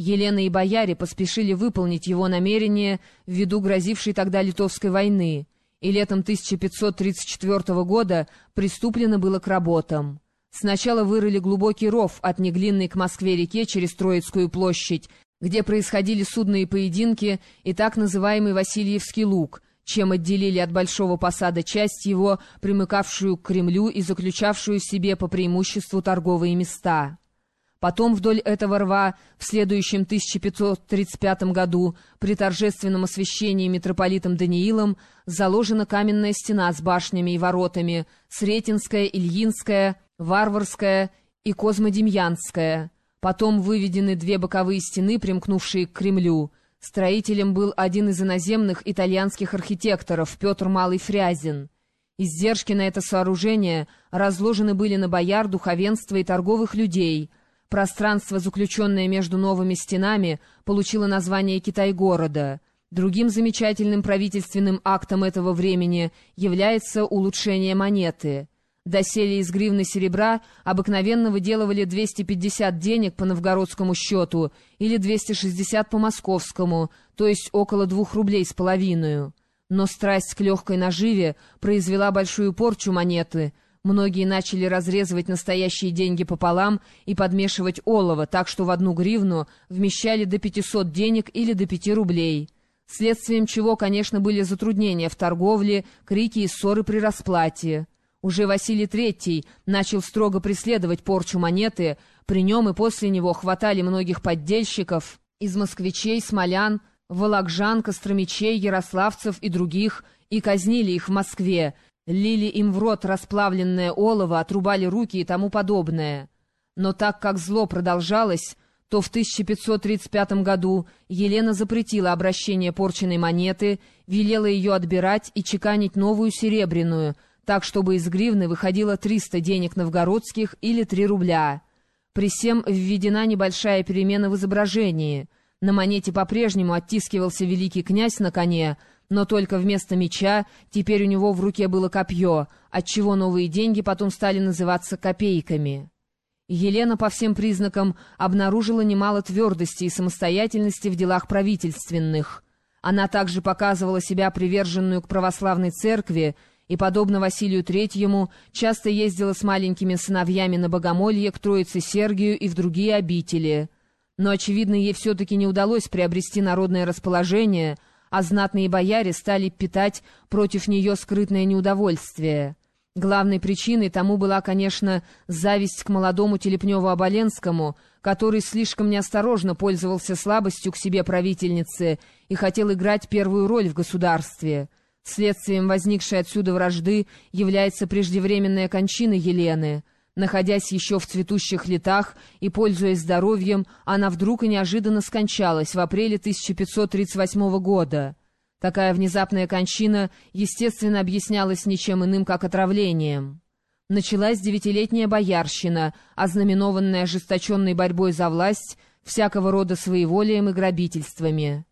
Елена и бояре поспешили выполнить его намерение ввиду грозившей тогда Литовской войны, и летом 1534 года приступлено было к работам. Сначала вырыли глубокий ров от Неглинной к Москве-реке через Троицкую площадь, где происходили судные поединки и так называемый Васильевский луг, чем отделили от Большого посада часть его, примыкавшую к Кремлю и заключавшую в себе по преимуществу торговые места. Потом вдоль этого рва в следующем 1535 году при торжественном освящении митрополитом Даниилом заложена каменная стена с башнями и воротами, Сретенская, Ильинская, Варварская и Козмодемьянская. Потом выведены две боковые стены, примкнувшие к Кремлю. Строителем был один из иноземных итальянских архитекторов, Петр Малый Фрязин. Издержки на это сооружение разложены были на бояр, духовенство и торговых людей — Пространство, заключенное между новыми стенами, получило название Китай-города. Другим замечательным правительственным актом этого времени является улучшение монеты. Доселе из гривны серебра обыкновенно выделывали 250 денег по новгородскому счету или 260 по московскому, то есть около двух рублей с половиной. Но страсть к легкой наживе произвела большую порчу монеты — Многие начали разрезывать настоящие деньги пополам и подмешивать олово, так что в одну гривну вмещали до 500 денег или до 5 рублей. Следствием чего, конечно, были затруднения в торговле, крики и ссоры при расплате. Уже Василий III начал строго преследовать порчу монеты, при нем и после него хватали многих поддельщиков из москвичей, смолян, волокжан, костромичей, ярославцев и других, и казнили их в Москве, лили им в рот расплавленное олово, отрубали руки и тому подобное. Но так как зло продолжалось, то в 1535 году Елена запретила обращение порченной монеты, велела ее отбирать и чеканить новую серебряную, так чтобы из гривны выходило 300 денег новгородских или 3 рубля. При всем введена небольшая перемена в изображении. На монете по-прежнему оттискивался великий князь на коне, но только вместо меча теперь у него в руке было копье, отчего новые деньги потом стали называться копейками. Елена по всем признакам обнаружила немало твердости и самостоятельности в делах правительственных. Она также показывала себя приверженную к православной церкви и, подобно Василию Третьему, часто ездила с маленькими сыновьями на богомолье к Троице Сергию и в другие обители. Но, очевидно, ей все-таки не удалось приобрести народное расположение — а знатные бояре стали питать против нее скрытное неудовольствие. Главной причиной тому была, конечно, зависть к молодому Телепневу-Оболенскому, который слишком неосторожно пользовался слабостью к себе правительницы и хотел играть первую роль в государстве. Следствием возникшей отсюда вражды является преждевременная кончина Елены — Находясь еще в цветущих летах и пользуясь здоровьем, она вдруг и неожиданно скончалась в апреле 1538 года. Такая внезапная кончина, естественно, объяснялась ничем иным, как отравлением. Началась девятилетняя боярщина, ознаменованная ожесточенной борьбой за власть, всякого рода своеволием и грабительствами.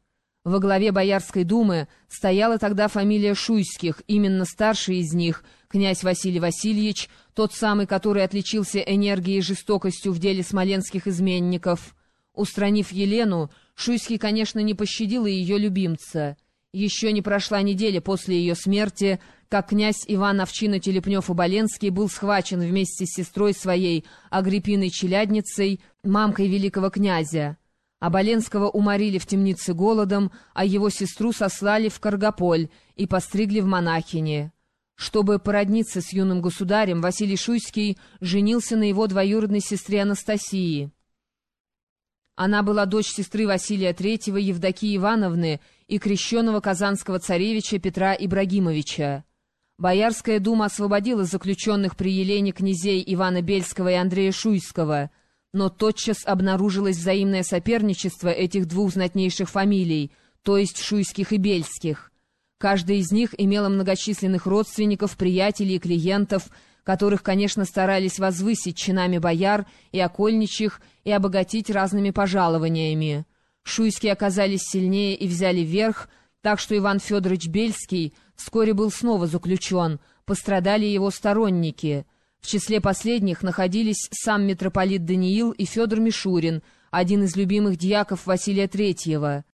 Во главе Боярской думы стояла тогда фамилия Шуйских, именно старший из них, князь Василий Васильевич, тот самый, который отличился энергией и жестокостью в деле смоленских изменников. Устранив Елену, Шуйский, конечно, не пощадил и ее любимца. Еще не прошла неделя после ее смерти, как князь Иван Овчина Телепнев-Оболенский был схвачен вместе с сестрой своей, Агриппиной Челядницей, мамкой великого князя. Оболенского уморили в темнице голодом, а его сестру сослали в Каргополь и постригли в монахини. Чтобы породниться с юным государем, Василий Шуйский женился на его двоюродной сестре Анастасии. Она была дочь сестры Василия III Евдокии Ивановны и крещенного казанского царевича Петра Ибрагимовича. Боярская дума освободила заключенных при Елене князей Ивана Бельского и Андрея Шуйского — но тотчас обнаружилось взаимное соперничество этих двух знатнейших фамилий, то есть шуйских и бельских. Каждая из них имела многочисленных родственников, приятелей и клиентов, которых, конечно, старались возвысить чинами бояр и окольничих и обогатить разными пожалованиями. Шуйские оказались сильнее и взяли верх, так что Иван Федорович Бельский вскоре был снова заключен, пострадали его сторонники — в числе последних находились сам митрополит Даниил и Федор Мишурин, один из любимых дьяков Василия Третьего.